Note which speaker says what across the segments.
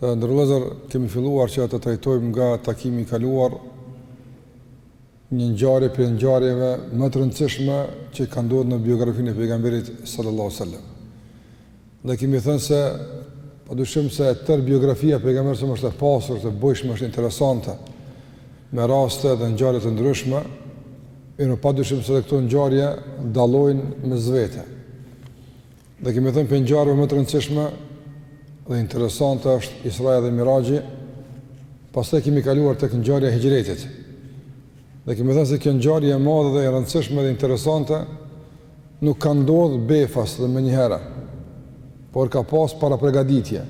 Speaker 1: Të nderuar vëllezër, kemi filluar që të trajtojmë nga takimi i kaluar një ngjarje prej ngjarjeve më të rëndësishme që ka ndodh në biografinë e pejgamberit sallallahu sallam. Dhe kemi thënë se, pa dyshim se tërë biografia e pejgamberit sallam është e pasur, e bujshme është interesante, me raste dhe ngjarje të ndryshme, edhe pa dyshim se edhe këto ngjarje dallojnë mes vete. Dhe kemi thënë prej ngjarjeve më të rëndësishme dhe interesante është Israja dhe Miraxhi, pastaj kemi kaluar tek ngjarja e Hixhretit. Dhe kemi thënë se kjo ngjarje e madhe dhe e rëndësishme dhe interesante nuk ka ndodhur befas dhe menjëherë, por ka pas parapregaditje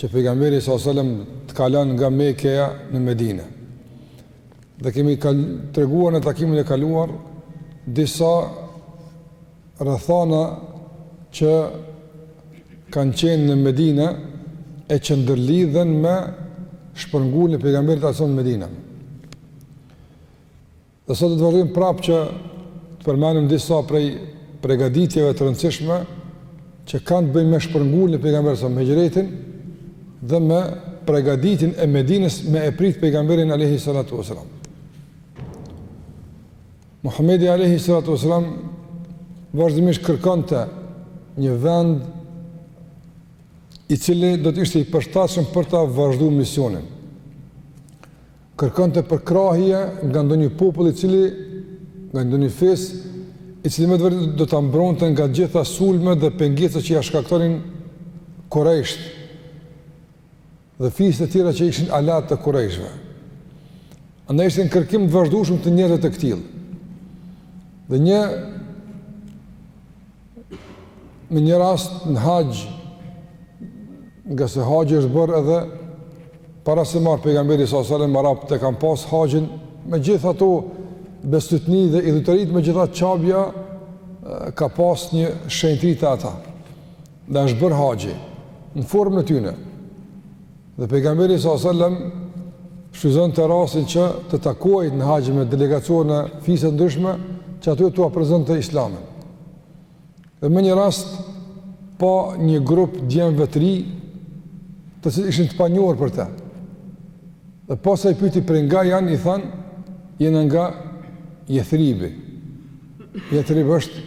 Speaker 1: që pejgamberi sa selam të kalon nga Mekeja në Medine. Dhe kemi treguar në takimin e kaluar disa Rrethana që kanë qenë në Medine e që ndërlidhen me shpërnguljen e pejgamberit alayhis salam në Medinë. Dhe sot do të vazhdojmë prapë që të përmendim disa prej përgatitjeve të rëndësishme që kanë të bëjnë me shpërnguljen e pejgamberit sa me hixhretin dhe me përgatitjen e Medinës me e prit pejgamberin alayhi salatu wasalam. Muhamedi alayhi salatu wasalam vazhdimisht kërkonte një vend i cili do të ishte i përshtatshëm për ta vazhduar misionin. Kërkonte përkrahje nga ndonjë popull i cili nga ndonjë fis i cili me të vërtetë do ta mbronte nga gjitha sulmet dhe pengesat që ia shkaktonin kurejshët. dhe fise të tjera që ishin aleatë të Kurejshëve. Andaj ishte në kërkim të vazhdueshëm të njerëzve të këtillë. Dhe një me një rast në haxh ngase haxhi është bërë edhe para se me ardh pejgamberi sa salem arabët e kanë pas haxhin me gjithë ato bestytni dhe idhujtaritë, megjithatë Qabja ka pas një shenjtri te ata Dhe është bërë haxhi, në formën e tyne. Dhe pejgamberi s.a.s. shfrytëzonte rastin që të takohej në haxh me delegacione, fise të ndryshme, që aty t'ua prezantonte islamin. Dhe me një rast, pa një grup djemve të ri, të cilët ishin të panjohër për te. Dhe pasi i pyti prej nga janë, i thanë, jena nga Jethribi. Jethribi është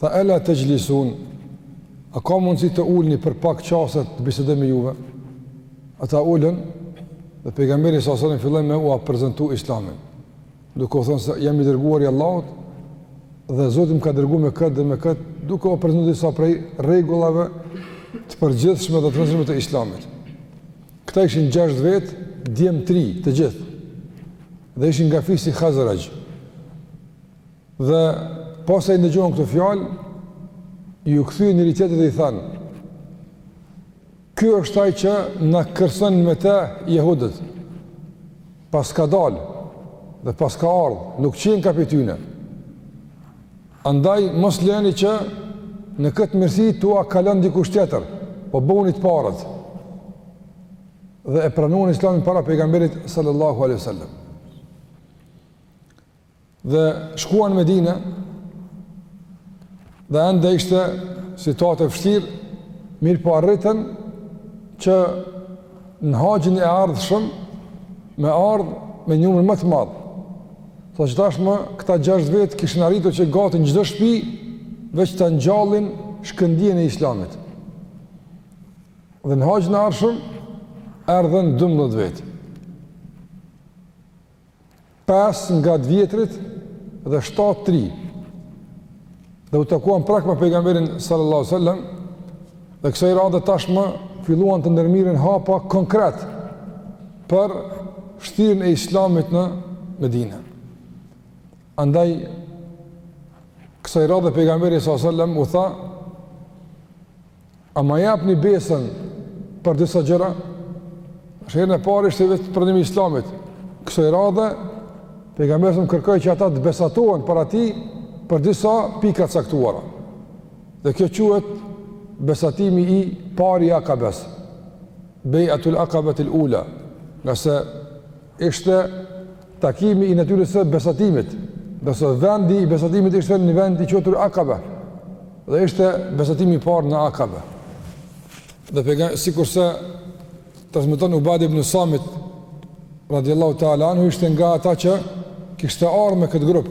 Speaker 1: Tha ela texhlisun, a ka mundësi të ulni për pak çaste të bisedoj me juve? Ata ulën dhe pejgamberi s.a.v.s. filloi me ua prezentu Islamin. Duke u thënë se jam i dërguar i Allahut dhe Zoti më ka dërguar me këtë dhe me këtë, duke ua prezentu disa prej rregullave të përgjithshme dhe të rëndësishme të Islamit. Këta ishin 6 vetë, djem të rinj, të gjithë. Dhe ishin nga fisi Hazrexh. Dhe pasi e ndëgjuan këtë fjalë, iu kthyen njëri-tjetrit dhe i thanë, ky është ai që na kërcënojnë me të jehudët, paska dalë dhe paska ardhë, nuk qenka prej tyne. Andaj, mos leni që në këtë mirësi t'jua kalon dikush tjetër, po bëhuni të parët dhe e pranuan islamin para pejgamberit sallallahu alaihi wasallam. Dhe shkuan në Medine, dhe ende ishte situatë e vështirë, mirëpo arritën që në haxhin e ardhshëm me ardhë me numër më të madh. Saqë tashmë këta gjashtë vetë kishën arritur që gati në çdo shpi veç ta ngjallin shkëndijën e islamit. Dhe në haxhin e ardhshëm erdhën dymbëdhjetë vetë. pesë nga të vjetrit dhe shtatë të rinj. Dhe u takuan prapë me pejgamberin sallallahu alaihi wasallam. Dhe kësaj radhe tashmë filluan të ndërmirren hapa konkretë për shtrirjen e islamit në Medine. Andaj, kësaj radhe pejgamberi sallallahu alaihi wasallam u tha, A ma jepni besën për disa gjëra? Herën e parë ishte vetëm pranimi i islamit. Kësaj radhe, pejgamberi s.a.v.s. kërkoi që ata të besatohen para tij për disa pika të caktuara. Dhe kjo quhet besatimi i parë i Akabes. Bejatul akabetil ula. Ngase Ishte takimi i natyrës së besatimit, ndërsa vendi i besatimit ishte një vend i quajtur Akabe. Dhe ishte besatimi i parë në Akabe. Dhe pega sikurse transmeton Ubade ibn Samit radiallahu ta'ala anhu ishte nga ata që kishte ardhë me këtë grup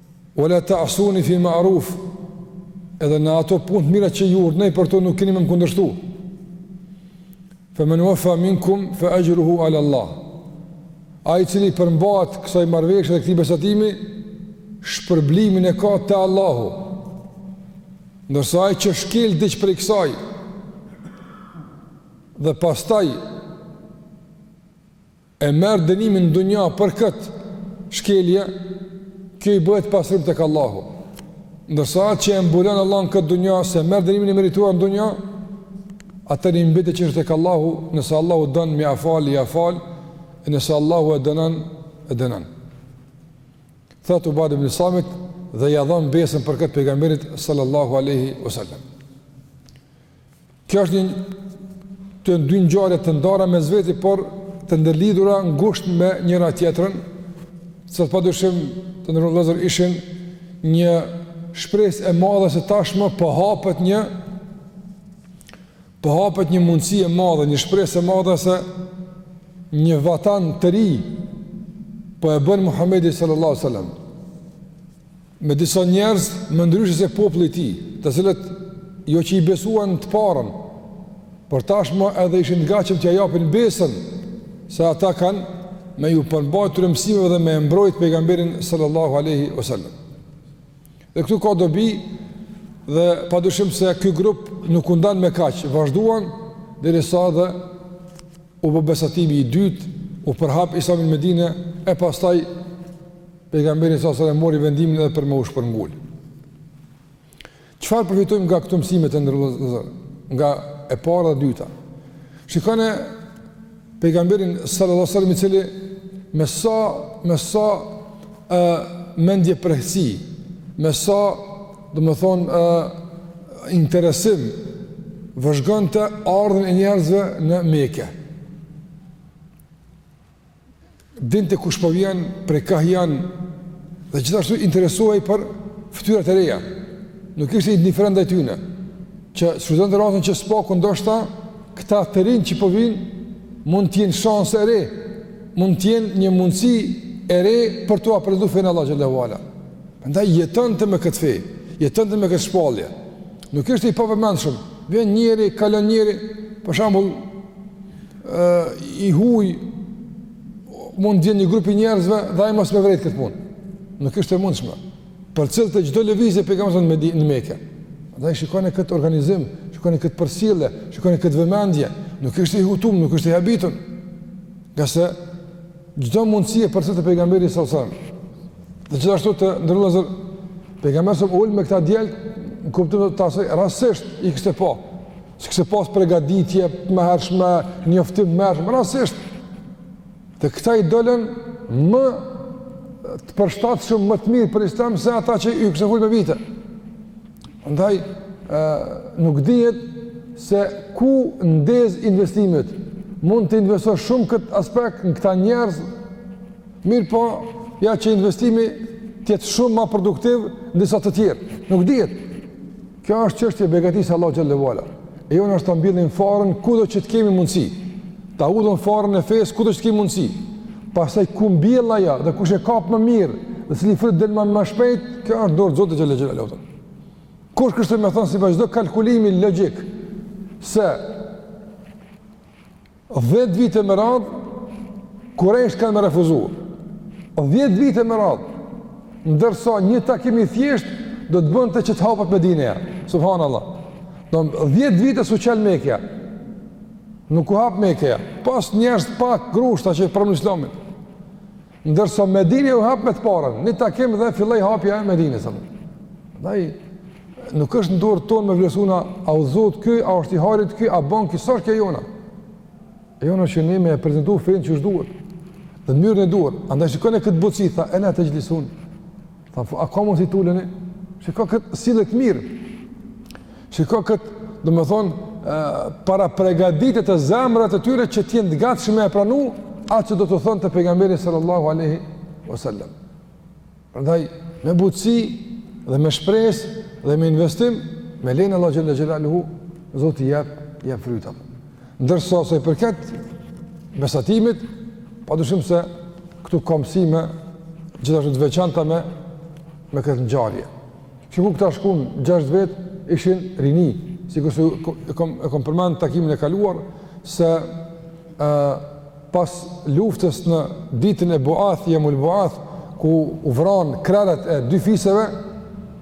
Speaker 1: Ue la ta'suni fi ma'ruf, edhe në ato punë të mira që ju urdhënoj për to nuk keni me më kundërshtu. Fe men wafa minkum fe exhruhu ala Allah. Ai i cili i përmbahet kësaj marrëveshje dhe këtij besatimi, shpërblimin e ka te Allahu. Ndërsa ai që shkel diç prej kësaj, dhe pastaj e merr dënimin në dunja për këtë shkelje, kjo i bëhet pastrim tek Allahu. Ndërsa atë që e mbulon Allahu në këtë dunja s'e merr dënimin e merituar në dunja, atij i mbetet çështja tek Allahu, nëse Allahu don me ia fal, ia fal, e nëse Allahu e dënon, e dënon. Thotë Ubade ibn Samit dhe ia dhamë besën për këtë pejgamberit sallallahu alaihi wasallam. Kjo është këto dy ngjarje të ndara mes veti, por të ndërlidhura ngushtë me njëra tjetrën, se ato padyshim të nderuar vëllezër ishin një shpresë e madhe se tashmë po hapet një po hapet një mundësi e madhe, një shpresë e madhe se një vatan të ri po e bën Muhamedi sallallahu alaihi wasallam. Me disa njerëz më ndryshe se populli i tij, të cilët jo që i besuan të parën, por tashmë edhe ishin të gatshëm t'ia japin besën se ata kanë me ju përmbajt atyre mësimeve dhe me e mbrojt pejgamberin sallallahu aleyhi wasallam. Dhe këtu ka dobi dhe padyshim se ky grup nuk u ndan me kaq, vazhduan derisa edhe u bë besatimi i dytë, u përhap Islami në Medine e pastaj Pejgamberi sallallahu alajhi wasallam mori vendimin edhe për me u shpërngul. Çfarë përfitojmë nga këto mësime, të nderuar vëllezër? Nga e para dhe e dyta. Shikone pejgamberin sallallahu alajhi wasallam i cili me sa me sa ë mendjemprehtësi, me sa domethënë ë interesim vëzhgonte ardhjen e njerëzve në Mekë. dinte kush po vjen, prej kah janë, dhe gjithashtu interesohej për fytyrat e reja, nuk ishte indiferent ndaj tyne, që shfrytëzonte rastin që së paku ndoshta këta të rinj që po vinë, mund t'jenë shansë e re, mund t'jenë një mundësi e re për t'ua prezantu fenë e Allahut xhele ve ala. Prandaj jetonte me këtë fe, jetonte me këtë shpalje, nuk ishte i pavëmendshëm, vjen njeri, kalon njeri, për shambull, ë i huaj mund të jenë një grup i njerëzve dhe ai mos me vrejt këtë punë. Nuk ishte e mundshme. Përcillte çdo lëvizje pejgamberi në Medinë në Mekë. Andaj shikoni këtë organizim, shikoni këtë përcjellje, shikoni këtë vëmendje, nuk ishte i hutum, nuk ishte i habitur. Ngase çdo mundësi e përcillte pejgamberi sallallahu alajhi wasallam. Dhe gjithashtu të nderuar vëllezër pejgamberi u ul me këta djelm, në kuptim të asaj rastësisht i kishte pa. Po. S'kishte pas pregaditje më hershme, njoftim më hershme, rastësisht, dhe këta i dolën më të përshtatshëm, më të mirë për islam se ata që ju kishte fol me vite. Ndaj, nuk dihet se ku ndez investimi, mund të investoh shumë këtë aspekt në këta njerëz, mirëpo, ja që investimi të jetë shumë ma produktiv në disa të tjerë. Nuk dihet. Kjo është çështje e begatisë Allahut xhele ve ala. E jona është ta mbjellim farën kudo që të kemi mundësi. Ta hudhim farën e fesë kudo që të kemi mundësi. Pastaj ku mbjell ajo dhe kush e kap më mirë, dhe cili fryt del më më shpejt, kjo është në dorë të Zotit xhele xhelaluhu. Kush kishte me thonë sipas çdo kalkulimi logjik se Dhjetë vite me radhë, kurejshët kanë me refuzu. Dhjetë vite me radhë, ndërsa një takim i thjesht, do të bënte që të hapet Medineja. Subhanallah. Domethonë dhjetë vite s'u çel Mekja. Nuk u hap Mekja. Pos njerëz pak grushta që e pranun islamin. Ndërsa Medineja u hap me të parën, një takim dhe filloi hapja e Medines. Andaj nuk është në dorë tonë me vlerësu na a udhëzohet ky, a është i arrit ky, a bën ky, s'është kjo e jona. E jona është që ne me e prezentu fenë qysh duhet, dhe në mënyrën e duhur. Andaj shikone këtë butësi, tha, ela texhlisun. Tha, a ka mundësi t'uleni? Shiko këtë sjellje të mirë, shiko këtë, domethonë, parapregaditte zemrat e tyre që të jenë të gatshme me pranu atë që do t'u thonte Pejgamberi sallallahu alejhi ve selem. Prandaj, me butësi dhe me shpresë dhe me investim, me lejen e Allahut xhele xhelaluhu, Zoti jep, jep frytat. Ndërsa sa i përket besatimit, padyshim se këtu ka mësime gjithashtu të veçanta me me këtë ngjarje. Se kur këta shkun 6 vetë ishin rini, sikur se e kam e kam përmend takimin e kaluar se ë pas luftës në ditën e Buath, jeumul Buath ku u vran krerët e dy fiseve,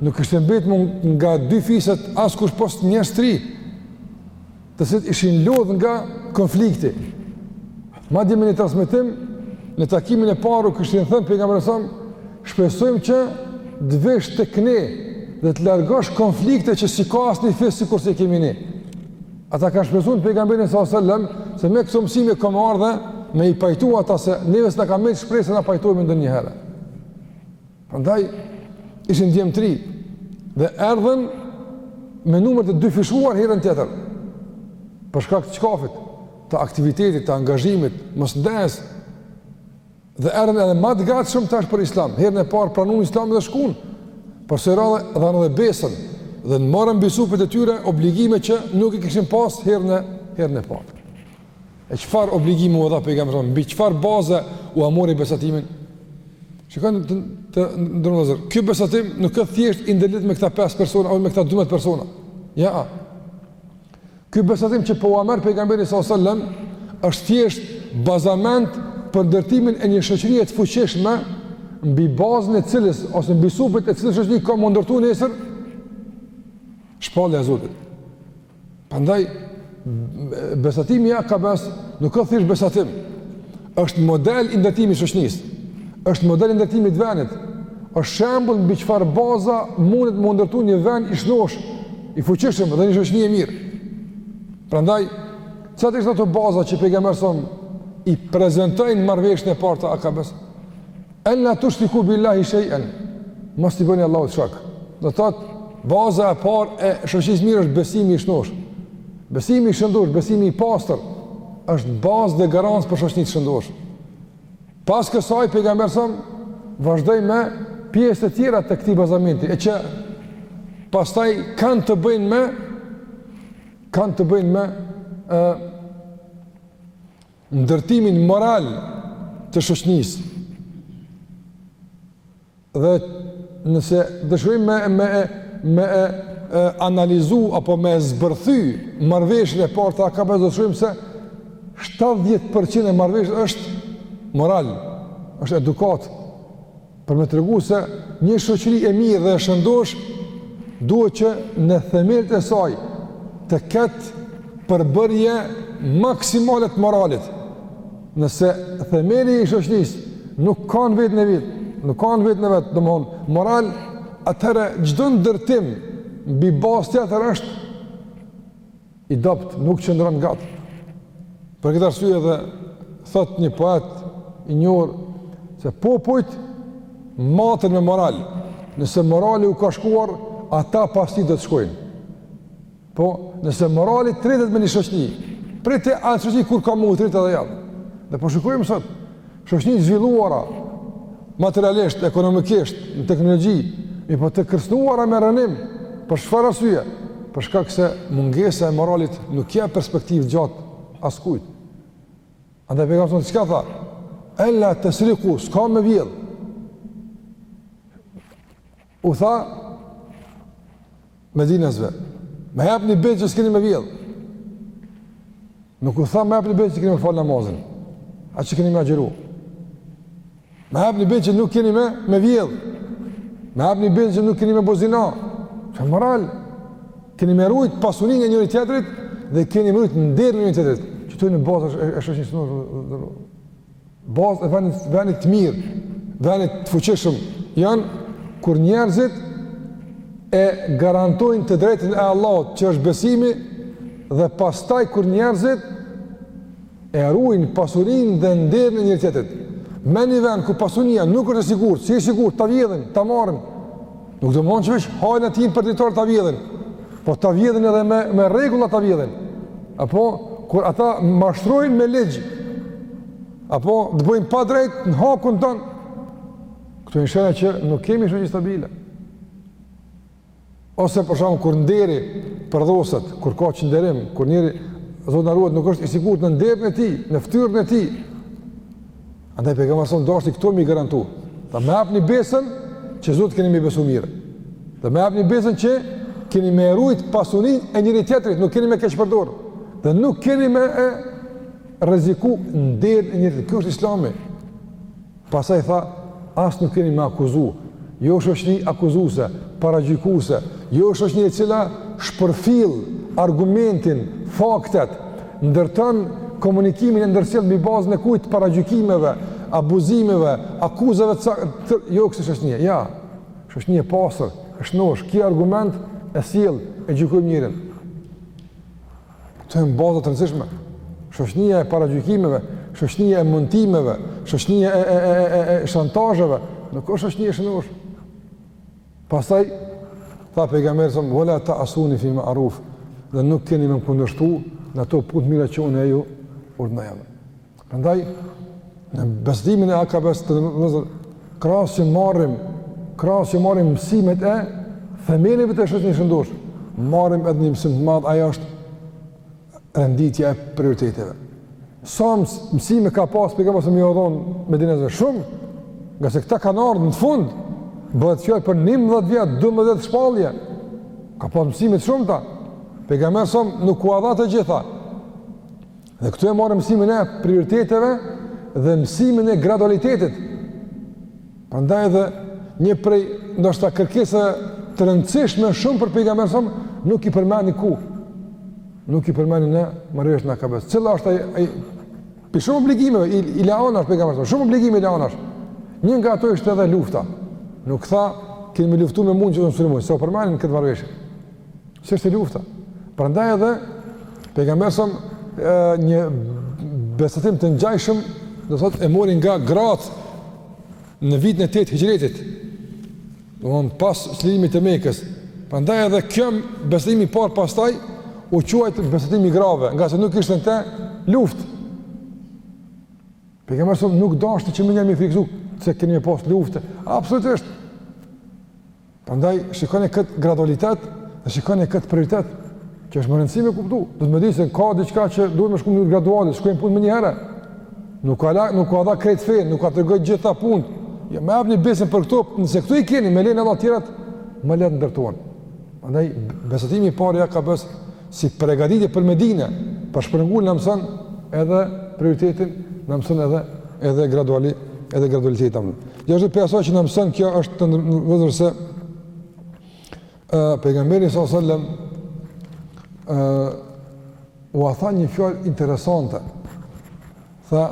Speaker 1: nuk kishte mbet më nga dy fiset askush pos njerëz të ri. të cilët ishin lodhë nga konflikti. Madje në një transmetim, në takimin e parë, kishin thënë Pejgamberit alejhi selam, shpresojmë që të vish tek ne dhe të largosh konflikte që s'i ka asnjë fis sikurse i kemi ne. Ata kanë shpresu në Pejgamberin sallallahu alejhi ve selem, se me këto mësime ka me ardhë me i pajtu ata se neve s'na ka met shpresë se ne pajtojmi ndonjëherë. Andaj, ishin dje më tri, dhe erdhën me numër të dyfishuar herën tjetër, për shkak të çkafit, të aktivitetit, të angazhimit, mos ndalesës, dhe erdhën edhe ma të gatshëm tash për islam, herën e parë pranun islamin dhe shkun, por kësaj radhe dhanë edhe besën, dhe morën mbi supet e tyre obligime që nuk i kishin pas herën e, herën e parë. E çfarë obligime u dha pejgamberi? Mbi çfarë baze ua mori besatimin? Shikoni të, të nderuar. Ky besatim nuk është thjesht i ndërlidhur me këta pesë persona apo me këta 12 persona. Ja. A. Ky besatim që po ua merr pejgamberi sallallahu alajhi wasallam është thjesht bazament për ndërtimin e një shoqërie të fuqishme mbi bazën e cilës ose mbi supet e cilës shoqëri ka me u ndërtu nesër shpallja e Zotit. Prandaj besatimi i Akabes nuk është thjesht besatim. Është model i ndërtimit të shoqnisë. Është model i ndërtimit të vendit. Është shembull mbi çfarë baza mundet m'u ndërtu një vend i shnosh, i fuqishëm dhe një shoqni e mirë. Prandaj cilat ishin ato baza që pejgamberi son i prezantoi në marrëveshjen e parë të Akabes? En la tushriku billahi shay'an. Mos t'i bëni Allahut shok. Do thot baza e parë e shoqërisë së mirë është besimi i shëndosh. Besimi i shëndosh, besimi i pastër është bazë dhe garancë për shoqni të shëndosh. Pas kësaj pejgamberi sa vazhdoi me pjesë të tjera të këtij bazamenti, e që pastaj kanë të bëjnë me kanë të bëjnë me ë ndërtimin moral të shoqnisë. Dhe nëse dëshirojmë me me me e, e, analizu apo me zbërthy marrëveshjen e parë të Akabes do të shohim se 70% e marrëveshjes është moral, është edukatë. Për me tregu se një shoqëri e mirë dhe e shëndosh, duhet që në themelet e saj të ketë përbërje maksimale të moralit. Nëse themeli i shoqërisë nuk ka në vetën e vet, nuk ka në vetën e vet, domethënë, moral, atëherë çdo ndërtim mbi bazë tjetër është I dobët nuk qëndron gat. Për këtë arsye edhe thot një poet i njohur se popujt maten me moral. Nëse morali u ka shkuar, ata pas tij do të shkojnë. Po, nëse morali tretet me një shoqni, prite atë shoqni kur ka me u tret edhe ajo. Dhe po shikojmë sot, Shoqni t'zhvilluara materialisht, ekonomikisht, në teknologji, mirëpo të kërcënuara me rrënim, për çfarë arsye, për shkak se mungesa e moralit nuk i jep perspektivë t'gjatë askujt. Andaj Pejgamberi a.s. çka tha, ella tesriku, s'ka me vjedhë. U tha medinasve, ma jepni besën që s'keni me vjedhë. Nuk u tha ma jepni besën që keni me falë namazin, a që keni me agjëru. Ma jepni besën që nuk keni me, me vjedhë. Ma jepni besën që nuk keni me bo zina. Që moral, keni me rujtë pasuninë e njëri-tjetrit dhe keni me rujtë nderin e njëri-tjetrit. Që këto janë bazë e, e, e shoqnisë s'mirë. Bazë e vendit, vendit të mirë, vendit të fuqishëm, janë kur njerëzit e garantojnë të drejtën e Allahut që është besimi dhe pastaj kur njerëzit e ruajnë pasurinë dhe nderin e njëri tjetrit. Me ni vend ku pasunia nuk është e sigurt, s'i e sigurt ta vjedhin, ta marrin. Nuk domethënë që veç hajnat hinë për dritare ta vjedhin, po ta vjedhin edhe me, me rregulla ta vjedhin. Apo, kur ta mashtrojnë me ligj, apo të bëjnë padrejt në hakun tënd, këto janë shenja që nuk kemi shoqni stabile. Ose për shembull, kur nderi përdhoset, kur ka çnderim, kur njeriu, Zoti na ruajt, nuk është i sigurt në nderin e tij, në ftyrën e tij, Andaj Pejgamberi a.s. deshti këto me i garantu. Dhe ma jepni besën që Zot keni me besu mirë. Dhe ma jepni besën që keni me e rujt pasuninë e njëri-tjetrit, nuk keni me keqpërdorë. Dhe nuk keni me e rreziku nderin e njëri-tjetrit. Kjo është islami. Pastaj tha, as nuk keni me akuzu. Jo shoqni akuzuese, paragjykuese. Jo shoqni e cila shpërfill argumentin, faktet, Ndërton komunikimin e ndërsjellë mbi bazën e kujt? Paragjykimeve, abuzimeve, akuzave të, jo kësi shoqnie. Ja. Shoqni e pastër, e shnoshë, ke argument e sjell, e gjykojmë njerin. Këto janë baza të rëndësishme. Shoqnia e paragjykimeve, shoqnia e montimeve, shoqnia e e e e e shantazheve, nuk është shoqni e shnoshë. Pastaj tha Pejgamberi a.s. wa la ta'suni fi ma'ruf dhe nuk keni me m'kundërshtu në ato punë të mira që unë ju urdhnoj. Prandaj në besatimin e Akabesë të nëzër, krahas që marrim, krahas që marrim mësimet e themeleve të shoqnisë s'shëndoshë, marrim edhe një mësim të madh, ai është renditja e prioriteteve. Sa mësime ka pas pejgamberi s.a.s. me ua dhon medinezve shumë, ngase këta kanë ardhë në fund, bëhet fjalë për 11 vjet, 12 shpallje, ka pas mësime të shumta, pejgamberi s.a.s. nuk ua dha të gjitha. Dhe këtu e marrim mësimin e prioriteteve dhe mësimin e gradualitetit. Prandaj edhe një prej ndoshta kërkesave të rëndësishme shumë pejgamberi s.a.s. nuk e përmendi ku. Nuk e përmendi në marrëveshjen e Akabes. Cila është ai ai për shumë obligime i, i la anash pejgamberi, shumë obligime i la anash. Një nga ato ishte edhe lufta. Nuk tha keni me luftu me mu që të sulmojmë, s'u përmend në këtë marrëveshje. S'ishte lufta. Prandaj edhe pejgamberi s.a.s. një besatim të ngjashëm, domethënë e mori nga gratë në vitin e tetë hixhretit, domethënë pas çlirimit të Mekës, prandaj edhe ky besatimi i parë pastaj, u quajt besatimi i grave, ngase nuk ishte në te luftë. Pejgamberi s.a.s. nuk dashte që menjëherë me i frikësu, se keni me pas luftë, absolutisht. Prandaj shikoni kët gradualitet, dhe shikoni kët prioritet, që është me rëndësi me kuptu, duhet me di se ka diçka që duhet me shku në gradualitet, s'shkojnë punët menjëherë, nuk ua la, nuk ua dha krejt fenë, nuk ua tregoi gjitha punët, ja, jo, ma jepni besën për këto, nëse këto i keni, me lejen e Allahut tjerat, më lehtë ndërtohen. Prandaj, besatimi i parë i Akabes si pregaditje për Medine, për shpërngulje na mëson edhe prioritetin, na mëson edhe, edhe graduali, edhe gradualitetin. Gjithashtu prej asaj që na mëson, kjo është të vëllezër se pejgamberi s.a.s. ua tha një fjalë interesante, tha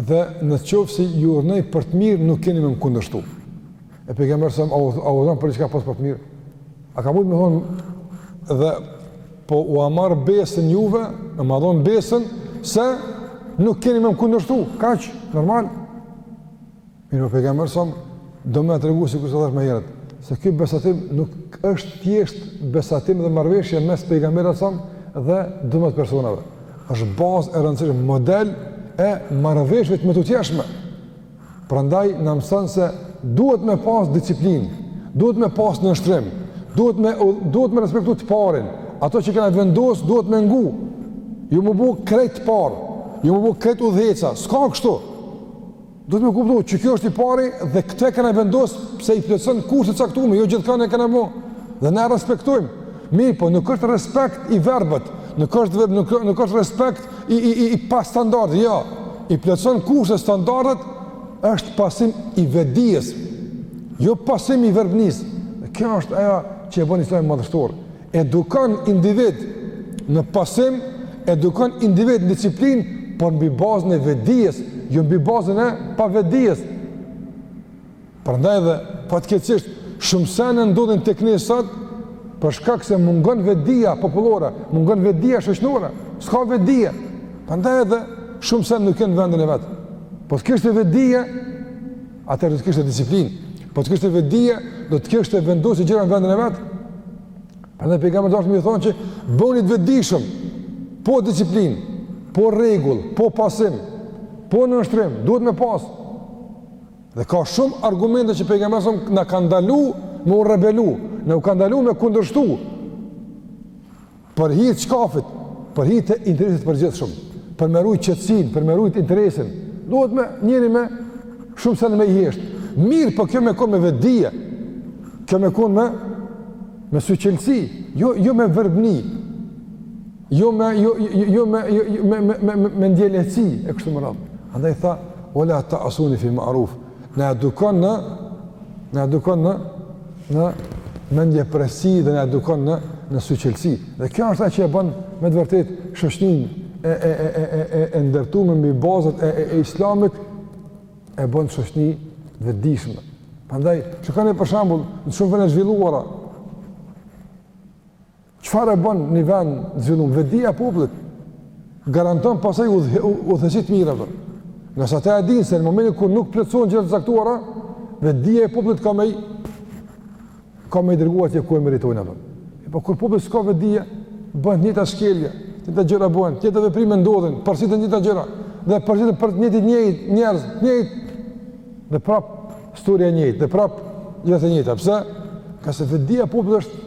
Speaker 1: dhe në qoftë se ju urdhnoj për të mirë nuk keni me më kundështu. E pejgamberi s.a.s. a urdhnon për diçka pos për të mirë? A ka mund me thonë dhe po ua marr besën juve, a ma jepni besën, se nuk keni me më kundështu, kaq, normal, Mirëpo pejgamberi s.a.s. do me tregu sikurse thashë më herët, se ky besatim nuk është thjesht besatim dhe marrëveshje mes pejgamberit s.a.s. dhe dymbëdhjetë personave. Është bazë e rëndësishme model e marrëveshjeve të mëtutjeshme. Prandaj na mëson se duhet me pas disiplinë, duhet me pas nënshtrim, duhet me duhet me respektu të parin. Atë që kena vendos duhet me ngu. Jo me u bo krejt të parë, jo me u bo krejt udhëheqësa, s'ka kështu. Duhet me kuptu që kjo është i pari dhe këtë e kena vendos pse i plotëson kushtet e caktume, jo gjithkënd e kena bo. Dhe na e respektojmë. Mirëpo nuk është respekt i verbët, nuk është, nuk, nuk është respekt i, i, i, i pa standard, jo. I plotëson kushtet e standardet është pasim i vetëdijes, jo pasim i verbnisë. Dhe kjo është aja që e bën islamin madhështor. edukon individ në pasim, edukon individ në disiplin, por mbi bazën e vedijes, jo mbi bazën e pavedijes. Prandaj edhe, fatkeqësisht, shumë sene ndodhin tek ne sot, për shkak se mungon vedija popullore, mungon vedija shoqnore, s'ka vedije. Prandaj edhe, shumë sene nuk janë në vendin e vet. Po të kishte vedije, atëherë do të kishte disiplinë, po të kishte vedije, do të kishte vendosje gjëra në vendin e vet. Prandaj pejgamberi dashti me thonë që bëni të vedijshëm, po disiplinë, po rregull, po pasim, po nënshtrim, duhet me pas. Dhe ka shumë argumente që pejgamberi s.a.s. na ka ndalu me u rebelu, na u ka ndalu me kundërshtu. Për hir të çkafit, për hir të interesit të përgjithshëm, për me rujt qetësinë, për me rujt interesin, duhet me njeri me shumë sene me i heshtë. Mirëpo kjo me konë me vedije, kjo me konë me, me syçelësi, jo, jo me verbni, jo me, jo, jo, jo me, jo, jo, me, me, me, me, mendjelehtësi, e kështu me radhë. Andaj tha, wa la ta'suni fi ma'ruf, Na edukon në, na edukon në, në mendjeprehtësi dhe na edukon në, në syçelësi. Dhe kjo është ajo që e bën me të vërtetë shoqninë e, e, e, e, e, e, e ndërtume mbi bazat e, e, e islamit, e bën shoqni të vedijshme. Prandaj, shikoni për shembull, në shumë vene të zhvilluara, Çfarë e bën një vend të zhvillum? Vedija e popullit garanton pastaj udhëheqësi të mirë. Ngase ata e dinë se në momentin kur nuk plotësohen gjëra të caktuara, vedija e popullit ka me i ka me i dërgu atje ku e meritojnë ata. Po kur populli s'ka vedije, bëhen të njëjtat shkelje, të njëjtat gjëra bëhen, të njëjtat veprime ndodhin, përsëriten të njëjtat gjëra, dhe përsëriten prap të njëjtët njerëz, njëjt, dhe prap, historia njëjt, dhe prap, gjëra të njëjta, pse, ngase vedia e popullit është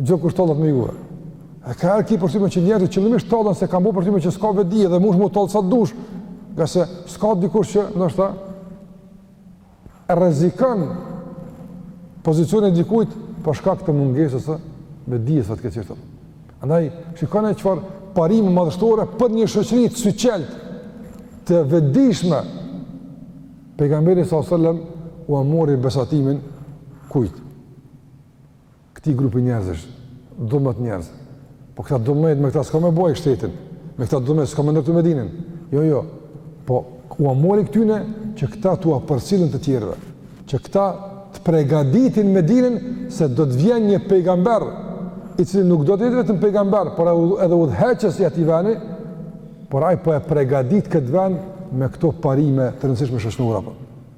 Speaker 1: Çdokush tallet me juve. Ka herë ki përshtypjen që njerëzit qëllimisht tallen se kanë bërë përshtypjen që s'ka vedije dhe mundsh me u tall sa dush, ngase s'ka dikush që ndoshta rrezikon pozicionin e dikujt për shkak të mungesës së vedijes së këtij çfarë. Andaj shikoni çfarë parime madhështore për një shoqëri të syçelt të vedijshme pejgamberi sallallahu alajhi wasallam ua mori besatimin kujt këtij grupi njerëzish, dymdhet njerëz. Po këta dymdhet me këta s'ka me bojë shtetin, me këta dymdhet s'ka me ndërtu Medinën. Jo, jo, po ua mori këtyne që këta t'ua përcjellin të tjerëve, që këta të pregaditin Medinën se do të vjen një pejgamber, i cili nuk do të jetë vetëm pejgamber, por edhe udhëheqës i atij veni, por aj po e pregadit këtë ven me këto parime të rëndësishme shoqnore. Po.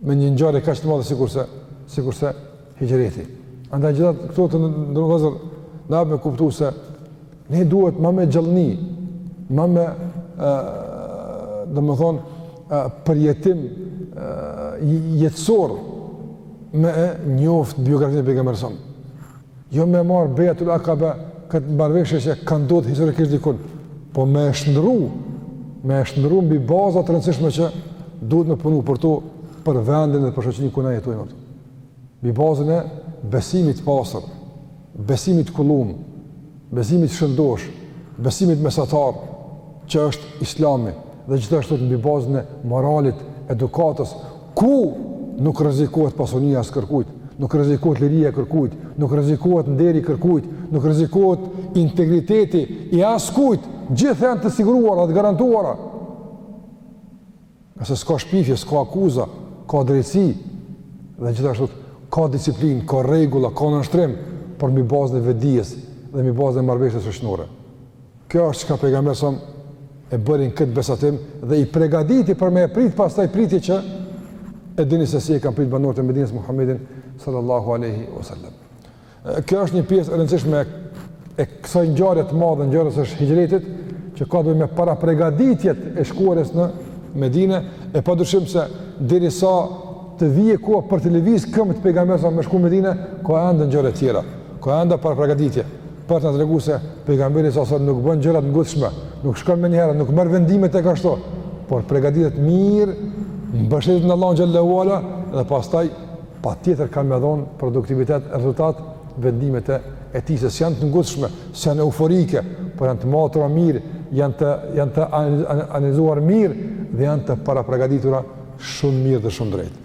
Speaker 1: me një ngjarje kaq të madhe sikurse sikurse hijreti. Andaj gjitha këto të ndodhura na japin me kuptu se ne duhet ma me gjallni, ma me, domethënë, përjetim jetësor me e njoftë biografinë e pejgamberit a.s.. Jo me marë bejatul- akabe këtë marrëveshje që ka ndodhë historikisht dikun, po me e shndrru, me e shndrru mbi baza të rëndësishme që duhet me punu për to, për vendin dhe për shoqninë ku na jetojmë. Mbi bazën e besimit pastër, besimit kullum, besimit shëndosh, besimit mesatar, që është islami, dhe gjithashtu mbi bazën e moralit, edukatës, Ku nuk rrezikohet pasunia e askërkujt, nuk rrezikohet liria e kërkujt, nuk rrezikohet nderi i kërkujt, nuk rrezikohet integriteti i askujt, gjithë janë të siguruara, të garantuara. Se s'ka shpifje, s'ka akuza, ka drejtësi, dhe gjithashtu ka disiplinë, ka rregulla, ka nënshtrim, por mbi bazën e vetëdijes dhe mbi bazën e marrëveshjes shoqnore. Kjo është çka pejgamberi a.s. e bëri këtë besatim dhe i pregaditi për me e prit pastaj pritje që e dini se si e kanë prit banorët e Medinës Muhammedin sallallahu aleyhi wa sallam. Kjo është një pjesë e rëndësishme e kësaj ngjarje të madhe ngjarjes së Hijretit që ka të bëjë me parapërgatitjet e shkuarjes në Medinë e padyshim se derisa të vijë koha për të lëviz këmbët e pejgamberit a.s. me shku në Medinë ka ende ngjarje të tjera ka ende parapërgatitje për t'na tregu se pejgamberi a.s. nuk bën gjëra të ngutshme, nuk shkon menjëherë, nuk merr vendime tek ashtu, por përgatitet mirë, mbështetet në Allahun xhelle ue ala dhe pastaj patjetër kanë me dhonë produktivitet rezultat vendimet e tij se s'janë të ngutshme, s'janë euforike, por janë të matura mirë, janë të janë të analizuar mirë dhe janë të parapërgatitura shumë mirë dhe shumë drejt.